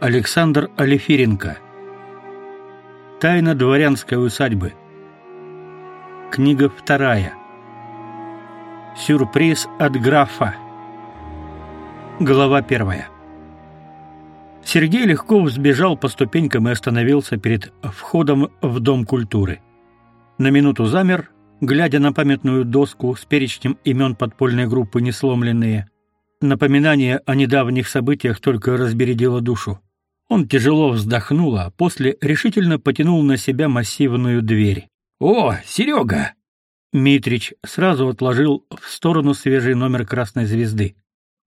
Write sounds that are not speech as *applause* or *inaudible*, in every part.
Александр Алефиренко. Тайна дворянской усадьбы. Книга вторая. Сюрприз от графа. Глава первая. Сергей легко взбежал по ступенькам и остановился перед входом в Дом культуры. На минуту замер, глядя на памятную доску с перечнем имен подпольной группы «Несломленные». Напоминание о недавних событиях только разбередило душу. Он тяжело вздохнул, а после решительно потянул на себя массивную дверь. «О, Серега!» Митрич сразу отложил в сторону свежий номер «Красной звезды».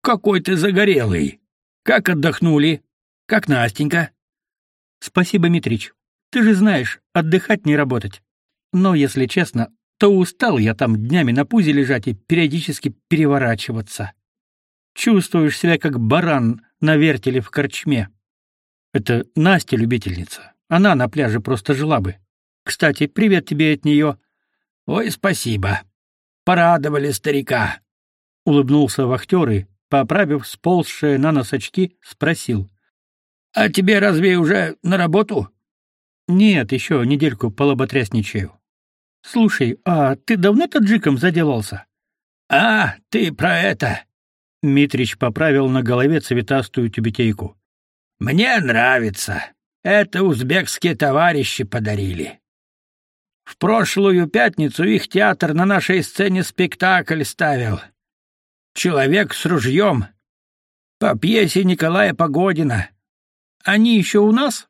«Какой ты загорелый! Как отдохнули? Как Настенька?» «Спасибо, Митрич. Ты же знаешь, отдыхать не работать. Но, если честно, то устал я там днями на пузе лежать и периодически переворачиваться. Чувствуешь себя как баран на вертеле в корчме. Это Настя любительница. Она на пляже просто жила бы. Кстати, привет тебе от нее». Ой, спасибо. Порадовали старика. Улыбнулся вахтер и, поправив сползшие на нос очки, спросил: "А тебе разве уже на работу?" "Нет, еще недельку полоботрясничаю. Слушай, а ты давно таджиком заделался?" "А, ты про это?" Митрич поправил на голове цветастую тюбетейку. Мне нравится. Это узбекские товарищи подарили. В прошлую пятницу их театр на нашей сцене спектакль ставил. Человек с ружьем. По пьесе Николая Погодина. Они еще у нас?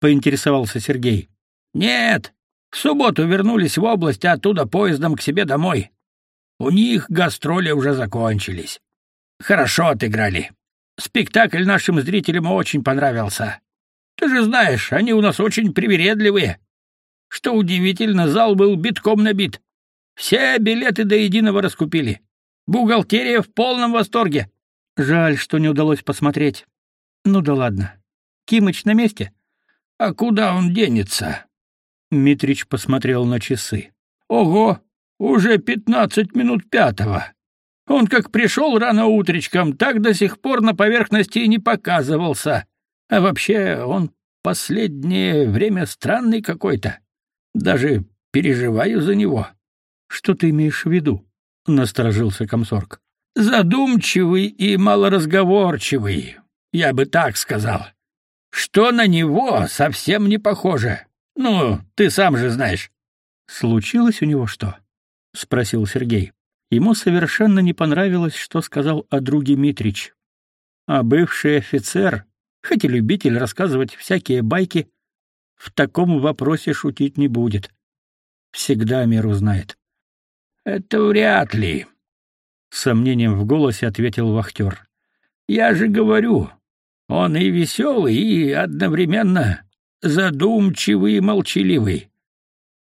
поинтересовался Сергей. Нет. В субботу вернулись в область, а оттуда поездом к себе домой. У них гастроли уже закончились. Хорошо отыграли. Спектакль нашим зрителям очень понравился. Ты же знаешь, они у нас очень привередливые. Что удивительно, зал был битком набит. Все билеты до единого раскупили. Бухгалтерия в полном восторге. Жаль, что не удалось посмотреть. Ну да ладно. Кимыч на месте? А куда он денется? Митрич посмотрел на часы. Ого, уже пятнадцать минут пятого. Он как пришел рано утречком, так до сих пор на поверхности и не показывался. А вообще, он последнее время странный какой-то. Даже переживаю за него. Что ты имеешь в виду? насторожился комсорг. Задумчивый и малоразговорчивый, я бы так сказал. Что на него совсем не похоже. Ну, ты сам же знаешь. Случилось у него что? спросил Сергей. Ему совершенно не понравилось, что сказал о друге Митрич. А бывший офицер, хоть и любитель рассказывать всякие байки, в таком вопросе шутить не будет. Всегда меру знает. Это вряд ли, сомнением в голосе ответил вахтер. Я же говорю, он и веселый, и одновременно задумчивый и молчаливый.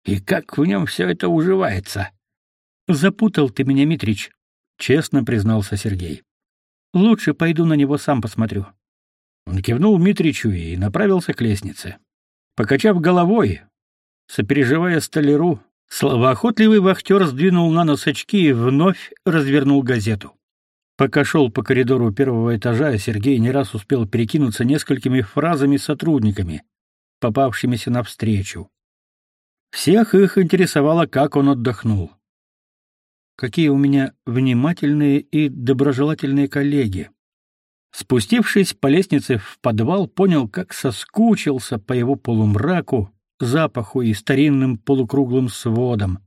И как в нем все это уживается? Запутал ты меня, Митрич, честно признался Сергей. Лучше пойду на него сам посмотрю. Он кивнул Митричу и направился к лестнице. Покачав головой, сопереживая столяру, словоохотливый вахтер сдвинул на нос очки и вновь развернул газету. Пока шел по коридору первого этажа, Сергей не раз успел перекинуться несколькими фразами с сотрудниками, попавшимися навстречу. Всех их интересовало, как он отдохнул какие у меня внимательные и доброжелательные коллеги. Спустившись по лестнице в подвал, понял, как соскучился по его полумраку, запаху и старинным полукруглым сводам.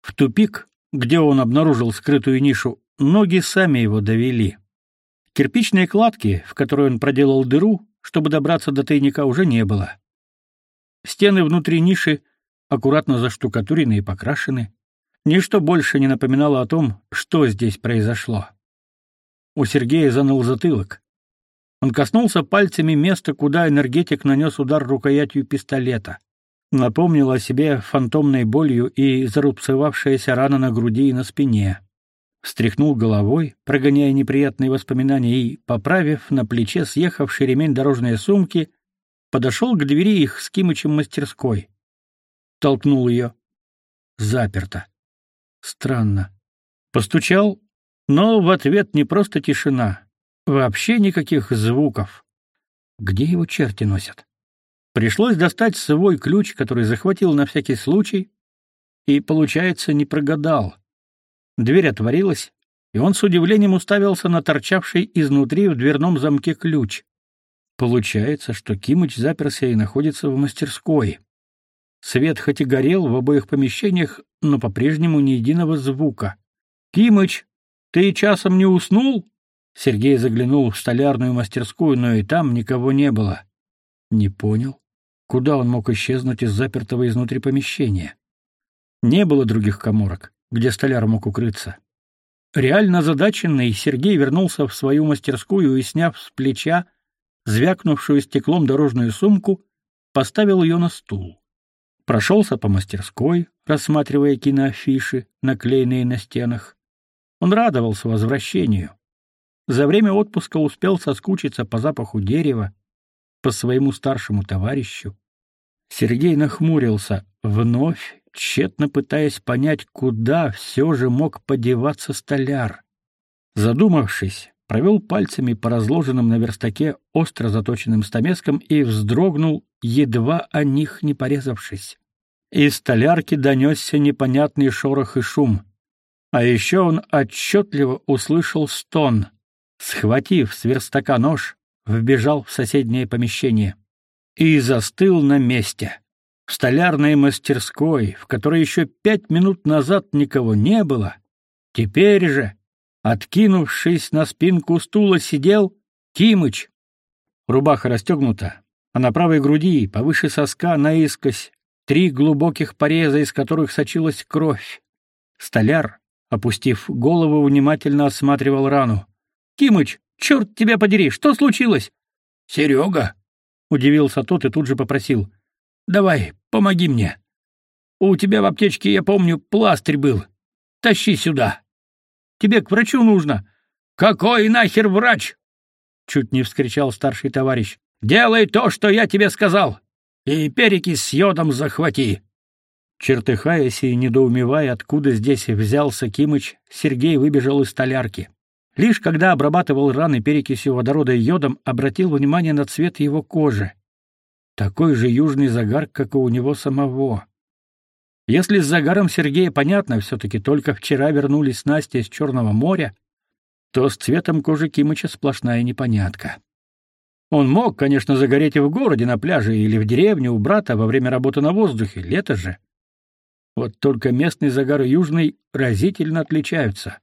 В тупик, где он обнаружил скрытую нишу, ноги сами его довели. Кирпичные кладки, в которые он проделал дыру, чтобы добраться до тайника, уже не было. Стены внутри ниши аккуратно заштукатурены и покрашены. Ничто больше не напоминало о том, что здесь произошло. У Сергея заныл затылок. Он коснулся пальцами места, куда энергетик нанес удар рукоятью пистолета. Напомнил о себе фантомной болью и зарубцевавшаяся рана на груди и на спине. Встряхнул головой, прогоняя неприятные воспоминания и, поправив на плече съехавший ремень дорожной сумки, подошел к двери их с Кимычем мастерской. Толкнул ее. Заперто. Странно. Постучал, но в ответ не просто тишина, вообще никаких звуков. Где его черти носят? Пришлось достать свой ключ, который захватил на всякий случай, и, получается, не прогадал. Дверь отворилась, и он с удивлением уставился на торчавший изнутри в дверном замке ключ. Получается, что Кимыч заперся и находится в мастерской. Свет хоть и горел в обоих помещениях, но по-прежнему ни единого звука. «Кимыч, ты часом не уснул?» Сергей заглянул в столярную мастерскую, но и там никого не было. Не понял, куда он мог исчезнуть из запертого изнутри помещения. Не было других каморок, где столяр мог укрыться. Реально озадаченный, Сергей вернулся в свою мастерскую и, сняв с плеча звякнувшую стеклом дорожную сумку, поставил ее на стул. Прошелся по мастерской, рассматривая киноафиши, наклеенные на стенах. Он радовался возвращению. За время отпуска успел соскучиться по запаху дерева, по своему старшему товарищу. Сергей нахмурился, вновь тщетно пытаясь понять, куда все же мог подеваться столяр. Задумавшись, провел пальцами по разложенным на верстаке остро заточенным стамескам и вздрогнул, едва о них не порезавшись. Из столярки донесся непонятный шорох и шум. А еще он отчетливо услышал стон. Схватив с верстака нож, вбежал в соседнее помещение и застыл на месте. В столярной мастерской, в которой еще пять минут назад никого не было, теперь же, откинувшись на спинку стула, сидел Кимыч. Рубаха расстегнута, а на правой груди, повыше соска, наискось, три глубоких пореза, из которых сочилась кровь. Столяр, опустив голову, внимательно осматривал рану. «Кимыч, черт тебя подери, что случилось?» «Серега!» — удивился тот и тут же попросил. Давай, помоги мне. У тебя в аптечке, я помню, пластырь был. Тащи сюда. Тебе к врачу нужно. Какой нахер врач? Чуть не вскричал старший товарищ. Делай то, что я тебе сказал. И перекись с йодом захвати. Чертыхаясь и недоумевая, откуда здесь взялся Кимыч, Сергей выбежал из столярки. Лишь когда обрабатывал раны перекисью водорода и йодом, обратил внимание на цвет его кожи. Такой же южный загар, как и у него самого. Если с загаром Сергея понятно, все-таки только вчера вернулись Настя из Черного моря, то с цветом кожи Кимыча сплошная непонятка. Он мог, конечно, загореть и в городе, на пляже или в деревне у брата во время работы на воздухе, лето же. Вот только местный загар южный разительно отличаются.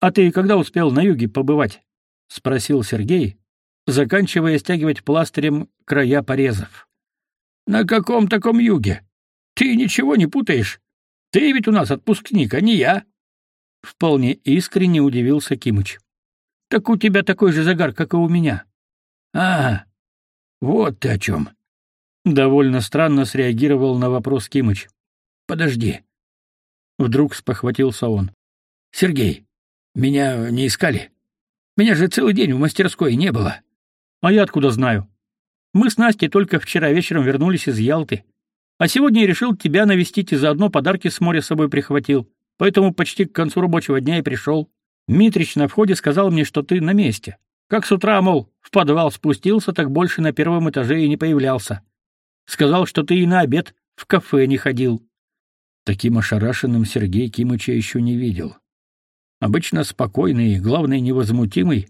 «А ты когда успел на юге побывать?» — спросил Сергей, заканчивая стягивать пластырем края порезов. На каком таком юге? Ты ничего не путаешь? Ты ведь у нас отпускник, а не я. Вполне искренне удивился Кимыч. Так у тебя такой же загар, как и у меня. А, вот ты о чем. Довольно странно среагировал на вопрос Кимыч. Подожди. Вдруг спохватился он. Сергей, меня не искали? Меня же целый день в мастерской не было. А я откуда знаю? Мы с Настей только вчера вечером вернулись из Ялты. А сегодня я решил тебя навестить и заодно подарки с моря с собой прихватил. Поэтому почти к концу рабочего дня и пришел. Митрич на входе сказал мне, что ты на месте. Как с утра, мол, в подвал спустился, так больше на первом этаже и не появлялся. Сказал, что ты и на обед в кафе не ходил. Таким ошарашенным Сергей Кимыча еще не видел. Обычно спокойный и, главное, невозмутимый,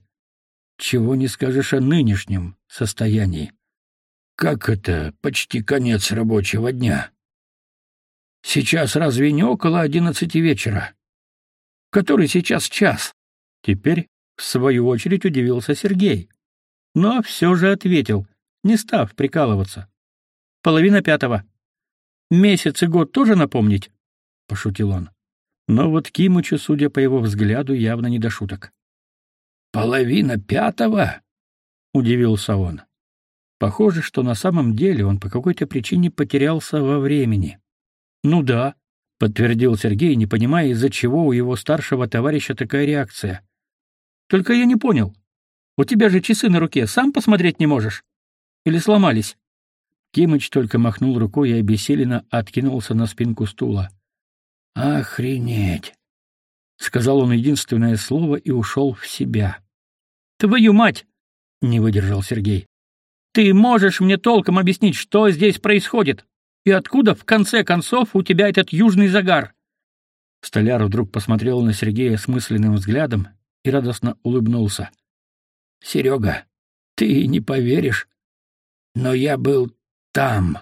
чего не скажешь о нынешнем состоянии. Как это почти конец рабочего дня? Сейчас разве не около одиннадцати вечера? Который сейчас час? Теперь, в свою очередь, удивился Сергей. Но все же ответил, не став прикалываться. Половина пятого. Месяц и год тоже напомнить? Пошутил он. Но вот Кимычу, судя по его взгляду, явно не до шуток. Половина пятого? удивился он. Похоже, что на самом деле он по какой-то причине потерялся во времени. Ну да, подтвердил Сергей, не понимая, из-за чего у его старшего товарища такая реакция. Только я не понял. У тебя же часы на руке, сам посмотреть не можешь? Или сломались? Кимыч только махнул рукой и обессиленно откинулся на спинку стула. Охренеть, сказал он единственное слово и ушел в себя. Твою мать! не выдержал Сергей. Ты можешь мне толком объяснить, что здесь происходит? И откуда, в конце концов, у тебя этот южный загар?» Столяр вдруг посмотрел на Сергея с мысленным взглядом и радостно улыбнулся. «Серега, ты не поверишь, но я был там»,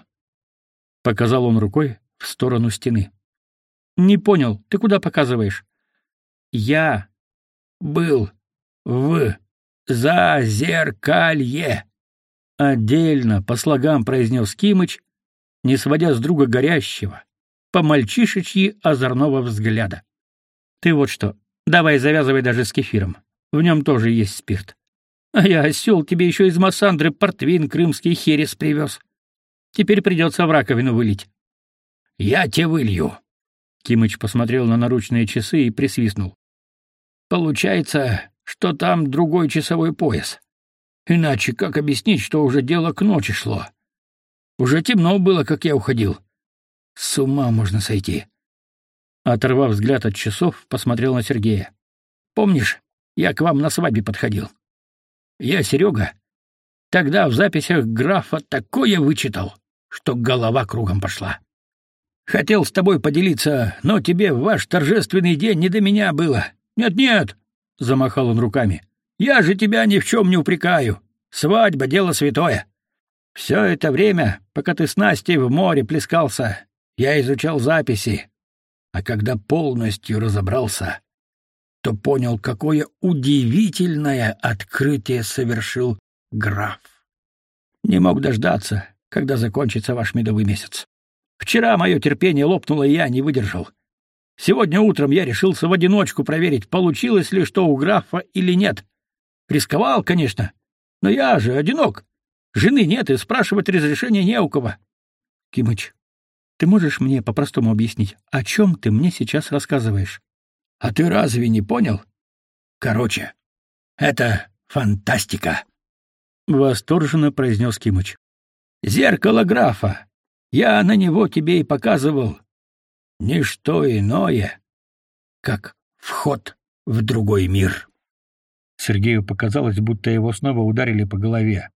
— показал он рукой в сторону стены. «Не понял, ты куда показываешь?» «Я был в Зазеркалье», — отдельно по слогам произнес Кимыч, не сводя с друга горящего, по-мальчишечьи озорного взгляда. «Ты вот что, давай завязывай даже с кефиром. В нем тоже есть спирт. А я, осел, тебе еще из Массандры портвейн крымский херес привез. Теперь придется в раковину вылить». «Я тебе вылью», Кимыч посмотрел на наручные часы и присвистнул. Получается, что там другой часовой пояс. Иначе как объяснить, что уже дело к ночи шло? Уже темно было, как я уходил. С ума можно сойти. Оторвав взгляд от часов, посмотрел на Сергея. Помнишь, я к вам на свадьбе подходил? Я Серега. Тогда в записях графа такое вычитал, что голова кругом пошла. Хотел с тобой поделиться, но тебе в ваш торжественный день не до меня было. Нет-нет, замахал он руками. Я же тебя ни в чем не упрекаю. Свадьба дело святое. Все это время, пока ты с Настей в море плескался, я изучал записи. А когда полностью разобрался, то понял, какое удивительное открытие совершил граф. Не мог дождаться, когда закончится ваш медовый месяц. Вчера мое терпение лопнуло, и я не выдержал. Сегодня утром я решился в одиночку проверить, получилось ли что у графа или нет. Рисковал, конечно, но я же одинок. Жены нет, и спрашивать разрешения не у кого. Кимыч, ты можешь мне по-простому объяснить, о чем ты мне сейчас рассказываешь? А ты разве не понял? Короче, это фантастика. Восторженно произнес Кимыч. Зеркало графа. Я на него тебе и показывал. Ничто иное, как вход в другой мир. Сергею показалось, будто его снова ударили по голове.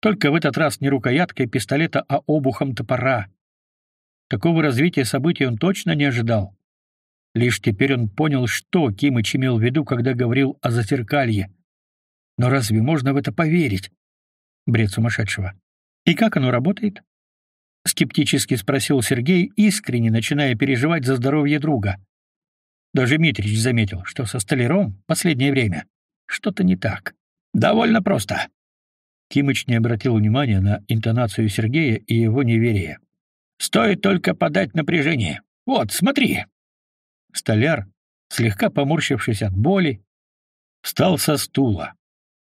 Только в этот раз не рукояткой пистолета, а обухом топора. Такого развития событий он точно не ожидал. Лишь теперь он понял, что Кимыч имел в виду, когда говорил о зазеркалье. Но разве можно в это поверить? Бред сумасшедшего. И как оно работает? скептически спросил Сергей, искренне начиная переживать за здоровье друга. Даже Митрич заметил, что со столяром последнее время что-то не так. Довольно просто. Кимыч не обратил внимания на интонацию Сергея и его неверие. Стоит только подать напряжение. Вот, смотри. Столяр, слегка поморщившись от боли, встал со стула.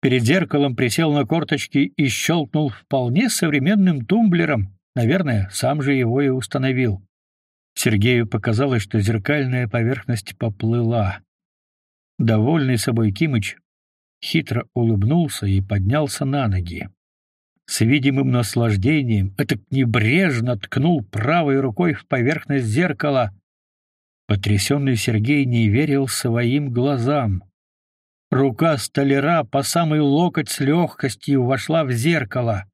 Перед зеркалом присел на корточки и щелкнул вполне современным тумблером, Наверное, сам же его и установил. Сергею показалось, что зеркальная поверхность поплыла. Довольный собой Кимыч хитро улыбнулся и поднялся на ноги. С видимым наслаждением это небрежно ткнул правой рукой в поверхность зеркала. Потрясенный Сергей не верил своим глазам. Рука столяра по самый локоть с легкостью вошла в зеркало.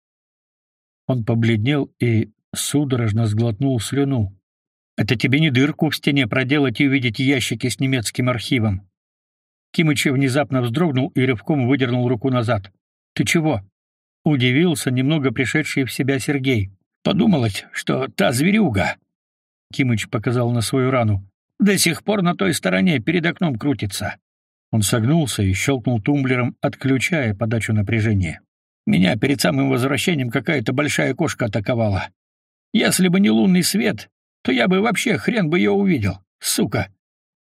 Он побледнел и судорожно сглотнул слюну. Это тебе не дырку в стене проделать и увидеть ящики с немецким архивом. Кимыч внезапно вздрогнул и рывком выдернул руку назад. Ты чего? Удивился немного пришедший в себя Сергей. Подумалось, что та зверюга. Кимыч показал на свою рану. До сих пор на той стороне перед окном крутится. Он согнулся и щелкнул тумблером, отключая подачу напряжения. Меня перед самым возвращением какая-то большая кошка атаковала. Если бы не лунный свет, то я бы вообще хрен бы ее увидел. Сука.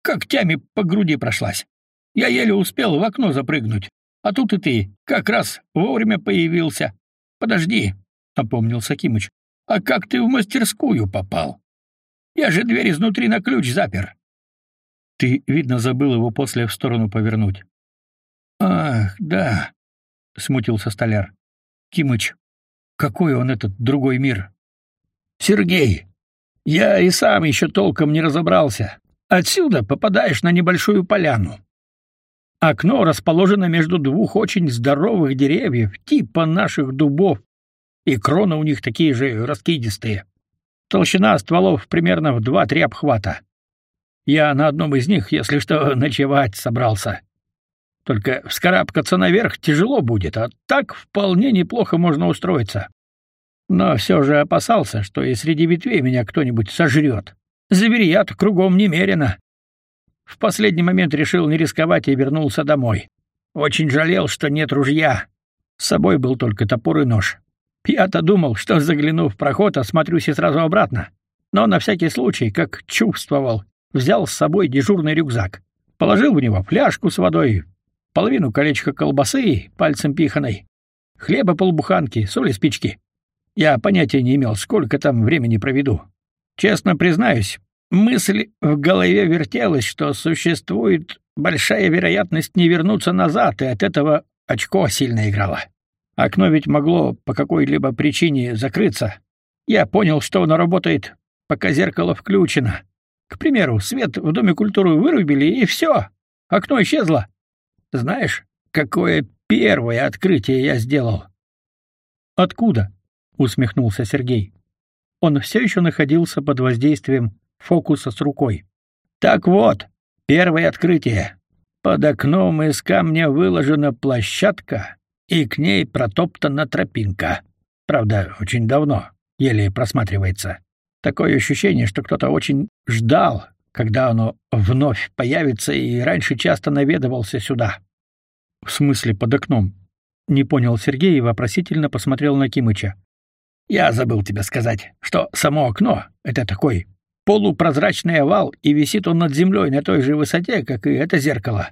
Когтями по груди прошлась. Я еле успел в окно запрыгнуть. А тут и ты, как раз вовремя появился. Подожди, опомнился Кимыч. А как ты в мастерскую попал? Я же дверь изнутри на ключ запер. Ты, видно, забыл его после в сторону повернуть. Ах, да. — смутился столяр. «Кимыч, какой он этот другой мир?» «Сергей, я и сам еще толком не разобрался. Отсюда попадаешь на небольшую поляну. Окно расположено между двух очень здоровых деревьев, типа наших дубов. и кроны у них такие же раскидистые. Толщина стволов примерно в два-три обхвата. Я на одном из них, если что, *laughs* ночевать собрался. Только вскарабкаться наверх тяжело будет, а так вполне неплохо можно устроиться. Но все же опасался, что и среди ветвей меня кто-нибудь сожрет. Зверят кругом немерено. В последний момент решил не рисковать и вернулся домой. Очень жалел, что нет ружья. С собой был только топор и нож. Я-то думал, что заглянув в проход, осмотрюсь и сразу обратно. Но на всякий случай, как чувствовал, взял с собой дежурный рюкзак. Положил в него фляжку с водой, половину колечка колбасы пальцем пиханой, хлеба полбуханки, соли спички. Я понятия не имел, сколько там времени проведу. Честно признаюсь, мысль в голове вертелась, что существует большая вероятность не вернуться назад, и от этого очко сильно играло. Окно ведь могло по какой-либо причине закрыться. Я понял, что оно работает, пока зеркало включено. К примеру, свет в Доме культуры вырубили, и все. Окно исчезло. Знаешь, какое первое открытие я сделал? Откуда? усмехнулся Сергей. Он все еще находился под воздействием фокуса с рукой. Так вот, первое открытие. Под окном из камня выложена площадка, и к ней протоптана тропинка. Правда, очень давно, еле просматривается. Такое ощущение, что кто-то очень ждал, когда оно вновь появится, и раньше часто наведывался сюда. В смысле под окном? Не понял Сергей и вопросительно посмотрел на Кимыча. Я забыл тебе сказать, что само окно — это такой полупрозрачный овал, и висит он над землей на той же высоте, как и это зеркало.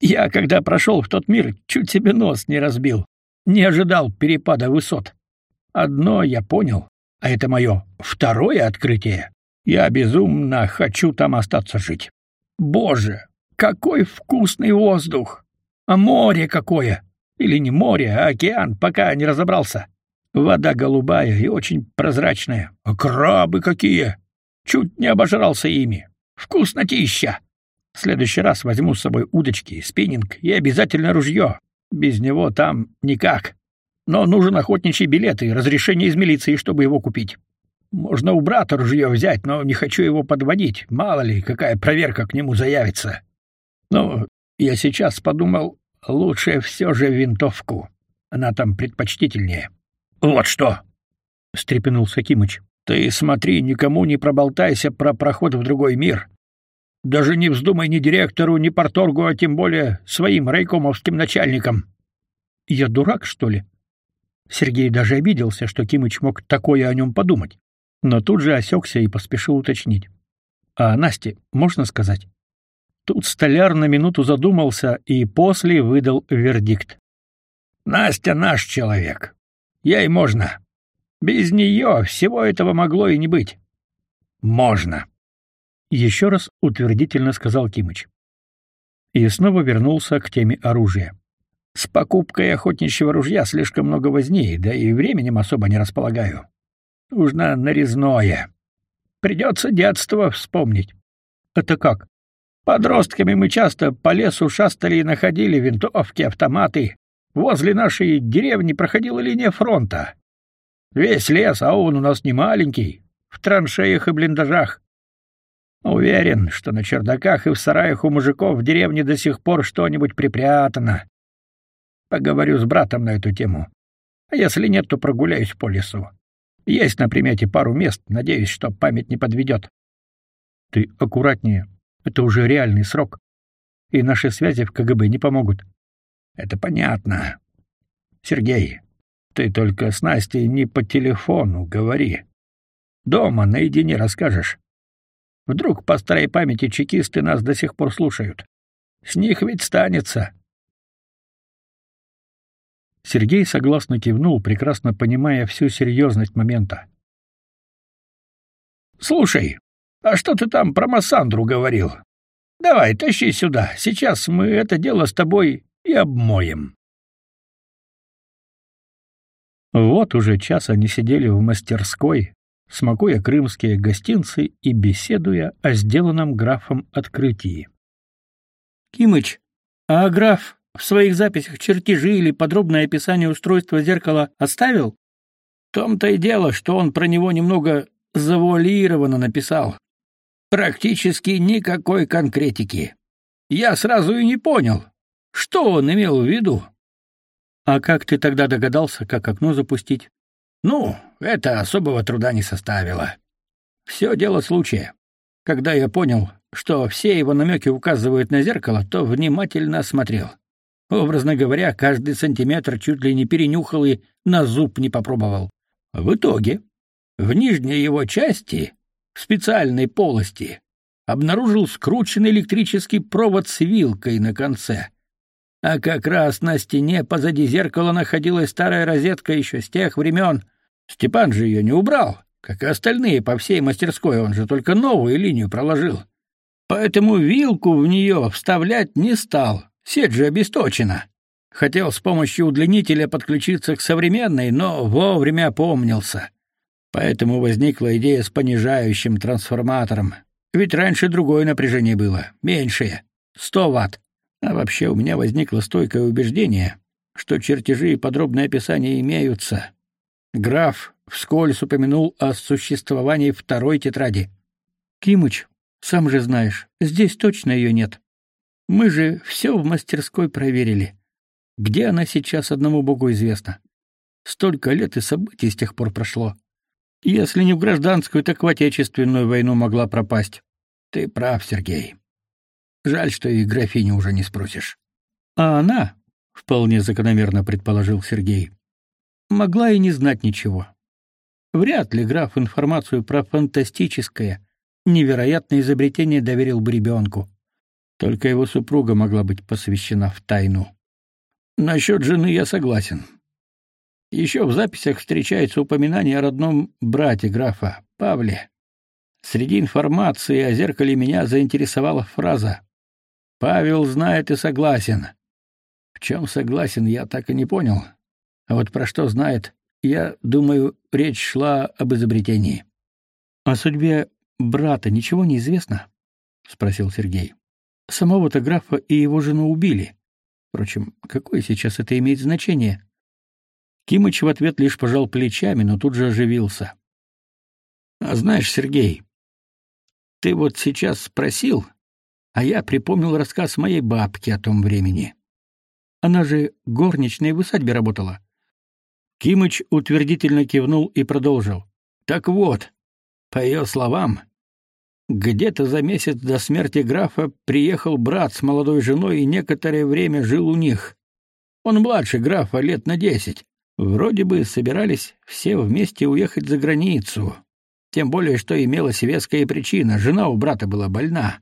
Я, когда прошел в тот мир, чуть себе нос не разбил. Не ожидал перепада высот. Одно я понял, а это мое второе открытие. Я безумно хочу там остаться жить. Боже, какой вкусный воздух! А море какое! Или не море, а океан, пока не разобрался. Вода голубая и очень прозрачная. А крабы какие! Чуть не обожрался ими. Вкуснотища! В следующий раз возьму с собой удочки, спиннинг и обязательно ружье. Без него там никак. Но нужен охотничий билет и разрешение из милиции, чтобы его купить. Можно у брата ружье взять, но не хочу его подводить. Мало ли, какая проверка к нему заявится. Ну, я сейчас подумал, лучше все же винтовку. Она там предпочтительнее. Вот что, встрепенулся Кимыч. Ты смотри, никому не проболтайся про проход в другой мир. Даже не вздумай ни директору, ни порторгу, а тем более своим райкомовским начальникам. Я дурак, что ли? Сергей даже обиделся, что Кимыч мог такое о нем подумать, но тут же осекся и поспешил уточнить. А Насте можно сказать? Тут столяр на минуту задумался и после выдал вердикт. Настя наш человек. Ей можно. Без нее всего этого могло и не быть. Можно. Еще раз утвердительно сказал Кимыч. И снова вернулся к теме оружия. С покупкой охотничьего ружья слишком много возни, да и временем особо не располагаю. Нужно нарезное. Придется детство вспомнить. Это как? Подростками мы часто по лесу шастали и находили винтовки, автоматы. Возле нашей деревни проходила линия фронта. Весь лес, а он у нас не маленький, в траншеях и блиндажах. Уверен, что на чердаках и в сараях у мужиков в деревне до сих пор что-нибудь припрятано. Поговорю с братом на эту тему. А если нет, то прогуляюсь по лесу. Есть на примете пару мест, надеюсь, что память не подведет. Ты аккуратнее. Это уже реальный срок. И наши связи в КГБ не помогут. Это понятно. Сергей, ты только с Настей не по телефону говори. Дома наедине расскажешь. Вдруг по старой памяти чекисты нас до сих пор слушают. С них ведь станется. Сергей согласно кивнул, прекрасно понимая всю серьезность момента. Слушай, а что ты там про Массандру говорил? Давай, тащи сюда. Сейчас мы это дело с тобой и обмоем. Вот уже час они сидели в мастерской, смакуя крымские гостинцы и беседуя о сделанном графом открытии. Кимыч, а граф в своих записях чертежи или подробное описание устройства зеркала оставил? В том-то и дело, что он про него немного завуалированно написал. Практически никакой конкретики. Я сразу и не понял, что он имел в виду. А как ты тогда догадался, как окно запустить? Ну, это особого труда не составило. Все дело случая. Когда я понял, что все его намеки указывают на зеркало, то внимательно осмотрел. Образно говоря, каждый сантиметр чуть ли не перенюхал и на зуб не попробовал. В итоге, в нижней его части, в специальной полости, обнаружил скрученный электрический провод с вилкой на конце. А как раз на стене позади зеркала находилась старая розетка еще с тех времен. Степан же ее не убрал, как и остальные по всей мастерской, он же только новую линию проложил. Поэтому вилку в нее вставлять не стал, сеть же обесточена. Хотел с помощью удлинителя подключиться к современной, но вовремя опомнился. Поэтому возникла идея с понижающим трансформатором. Ведь раньше другое напряжение было, меньшее, 100 ватт. А вообще у меня возникло стойкое убеждение, что чертежи и подробные описания имеются. Граф вскользь упомянул о существовании второй тетради. Кимыч, сам же знаешь, здесь точно ее нет. Мы же все в мастерской проверили. Где она сейчас, одному богу известно. Столько лет и событий с тех пор прошло. Если не в гражданскую, так в отечественную войну могла пропасть. Ты прав, Сергей. Жаль, что и графиню уже не спросишь. А она, вполне закономерно предположил Сергей, могла и не знать ничего. Вряд ли граф информацию про фантастическое, невероятное изобретение доверил бы ребенку. Только его супруга могла быть посвящена в тайну. Насчет жены я согласен. Еще в записях встречается упоминание о родном брате графа, Павле. Среди информации о зеркале меня заинтересовала фраза «Павел знает и согласен». В чем согласен, я так и не понял. А вот про что знает, я думаю, речь шла об изобретении. О судьбе брата ничего не известно? спросил Сергей. Самого-то графа и его жену убили. Впрочем, какое сейчас это имеет значение? Кимыч в ответ лишь пожал плечами, но тут же оживился. А знаешь, Сергей, ты вот сейчас спросил, а я припомнил рассказ моей бабки о том времени. Она же горничной в усадьбе работала. Кимыч утвердительно кивнул и продолжил. Так вот, по ее словам, где-то за месяц до смерти графа приехал брат с молодой женой и некоторое время жил у них. Он младше графа лет на десять. Вроде бы собирались все вместе уехать за границу. Тем более, что имелась веская причина. Жена у брата была больна.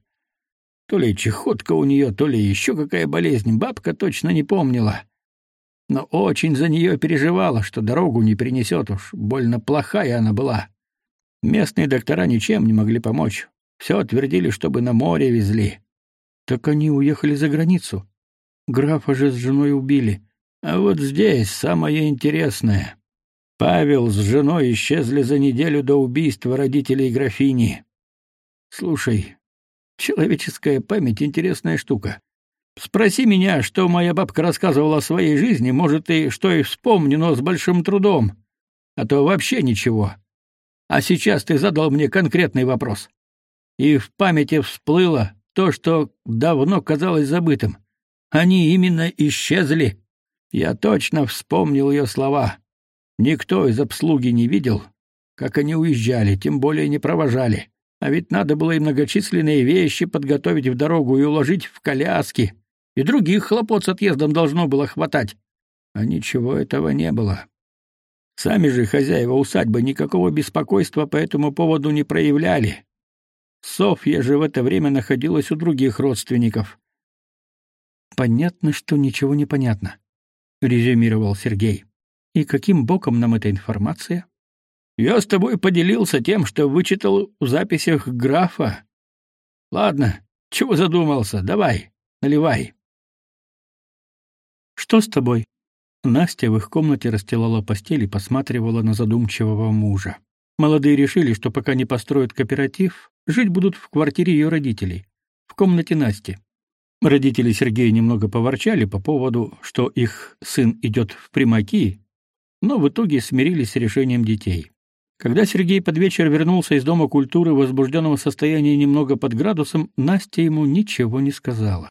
То ли чехотка у нее, то ли еще какая болезнь, бабка точно не помнила. Но очень за нее переживала, что дорогу не перенесет уж, больно плохая она была. Местные доктора ничем не могли помочь. Все твердили, чтобы на море везли. Так они уехали за границу. Графа же с женой убили. А вот здесь самое интересное. Павел с женой исчезли за неделю до убийства родителей графини. Слушай, человеческая память интересная штука. Спроси меня, что моя бабка рассказывала о своей жизни, может, и что и вспомню, но с большим трудом. А то вообще ничего. А сейчас ты задал мне конкретный вопрос и в памяти всплыло то, что давно казалось забытым. Они именно исчезли. Я точно вспомнил ее слова. Никто из обслуги не видел, как они уезжали, тем более не провожали. А ведь надо было и многочисленные вещи подготовить в дорогу и уложить в коляски, и других хлопот с отъездом должно было хватать. А ничего этого не было. Сами же хозяева усадьбы никакого беспокойства по этому поводу не проявляли. Софья же в это время находилась у других родственников. Понятно, что ничего не понятно, резюмировал Сергей. И каким боком нам эта информация? Я с тобой поделился тем, что вычитал в записях графа. Ладно, чего задумался? Давай, наливай. Что с тобой? Настя в их комнате расстилала постель и посматривала на задумчивого мужа. Молодые решили, что пока не построят кооператив, жить будут в квартире ее родителей, в комнате Насти. Родители Сергея немного поворчали по поводу, что их сын идет в примаки, но в итоге смирились с решением детей. Когда Сергей под вечер вернулся из Дома культуры в возбужденном состоянии немного под градусом, Настя ему ничего не сказала.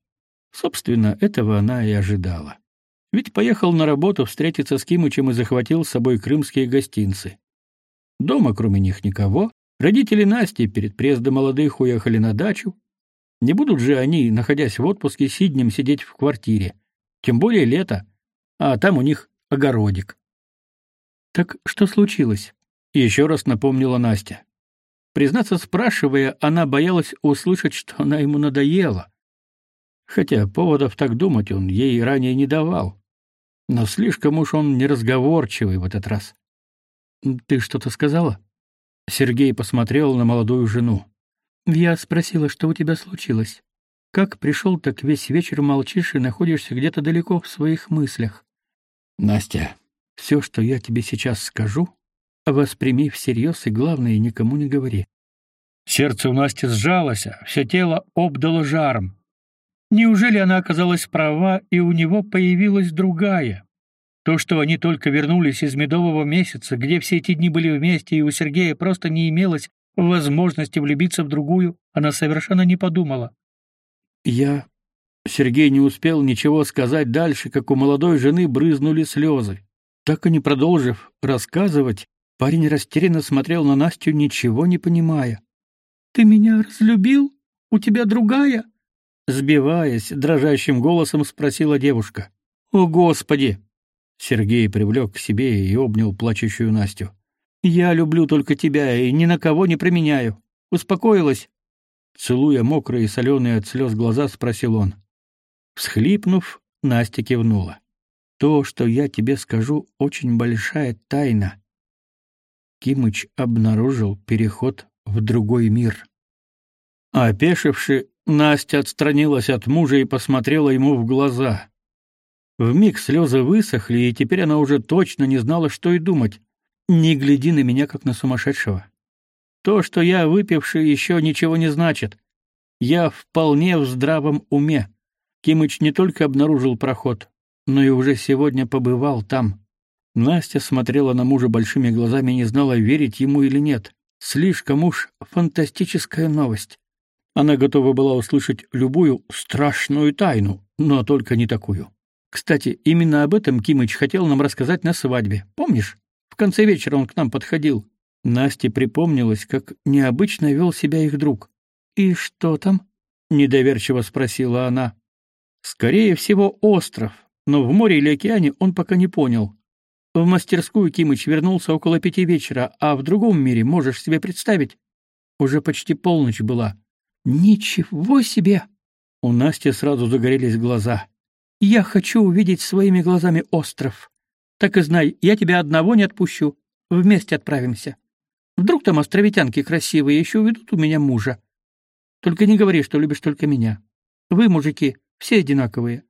Собственно, этого она и ожидала. Ведь поехал на работу встретиться с Кимычем и захватил с собой крымские гостинцы. Дома, кроме них, никого. Родители Насти перед приездом молодых уехали на дачу. Не будут же они, находясь в отпуске, сиднем сидеть в квартире. Тем более лето, а там у них огородик. Так что случилось? Еще раз напомнила Настя. Признаться, спрашивая, она боялась услышать, что она ему надоела. Хотя поводов так думать он ей ранее не давал. Но слишком уж он неразговорчивый в этот раз. Ты что-то сказала? Сергей посмотрел на молодую жену. Я спросила, что у тебя случилось. Как пришел, так весь вечер молчишь и находишься где-то далеко в своих мыслях. Настя, все, что я тебе сейчас скажу, восприми всерьез и главное никому не говори. Сердце у Насти сжалось, а все тело обдало жаром. Неужели она оказалась права, и у него появилась другая? То, что они только вернулись из медового месяца, где все эти дни были вместе, и у Сергея просто не имелось возможности влюбиться в другую, она совершенно не подумала. Я Сергей не успел ничего сказать дальше, как у молодой жены брызнули слезы. Так и не продолжив рассказывать, парень растерянно смотрел на Настю, ничего не понимая. Ты меня разлюбил? У тебя другая? сбиваясь, дрожащим голосом спросила девушка. О, господи. Сергей привлек к себе и обнял плачущую Настю. Я люблю только тебя и ни на кого не применяю. Успокоилась? Целуя мокрые и соленые от слез глаза, спросил он. Всхлипнув, Настя кивнула. То, что я тебе скажу, очень большая тайна. Кимыч обнаружил переход в другой мир. Опешивши, Настя отстранилась от мужа и посмотрела ему в глаза. Вмиг слезы высохли, и теперь она уже точно не знала, что и думать. Не гляди на меня как на сумасшедшего. То, что я выпивший, еще ничего не значит. Я вполне в здравом уме. Кимыч не только обнаружил проход, но и уже сегодня побывал там. Настя смотрела на мужа большими глазами и не знала, верить ему или нет. Слишком уж фантастическая новость. Она готова была услышать любую страшную тайну, но только не такую. Кстати, именно об этом Кимыч хотел нам рассказать на свадьбе. Помнишь? В конце вечера он к нам подходил. Насте припомнилось, как необычно вел себя их друг. «И что там?» — недоверчиво спросила она. «Скорее всего, остров, но в море или океане он пока не понял. В мастерскую Кимыч вернулся около пяти вечера, а в другом мире, можешь себе представить, уже почти полночь была. Ничего себе! У Насти сразу загорелись глаза. Я хочу увидеть своими глазами остров. Так и знай, я тебя одного не отпущу. Вместе отправимся. Вдруг там островитянки красивые еще уведут у меня мужа. Только не говори, что любишь только меня. Вы, мужики, все одинаковые.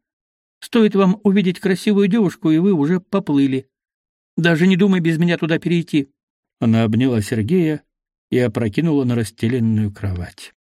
Стоит вам увидеть красивую девушку, и вы уже поплыли. Даже не думай без меня туда перейти. Она обняла Сергея и опрокинула на расстеленную кровать.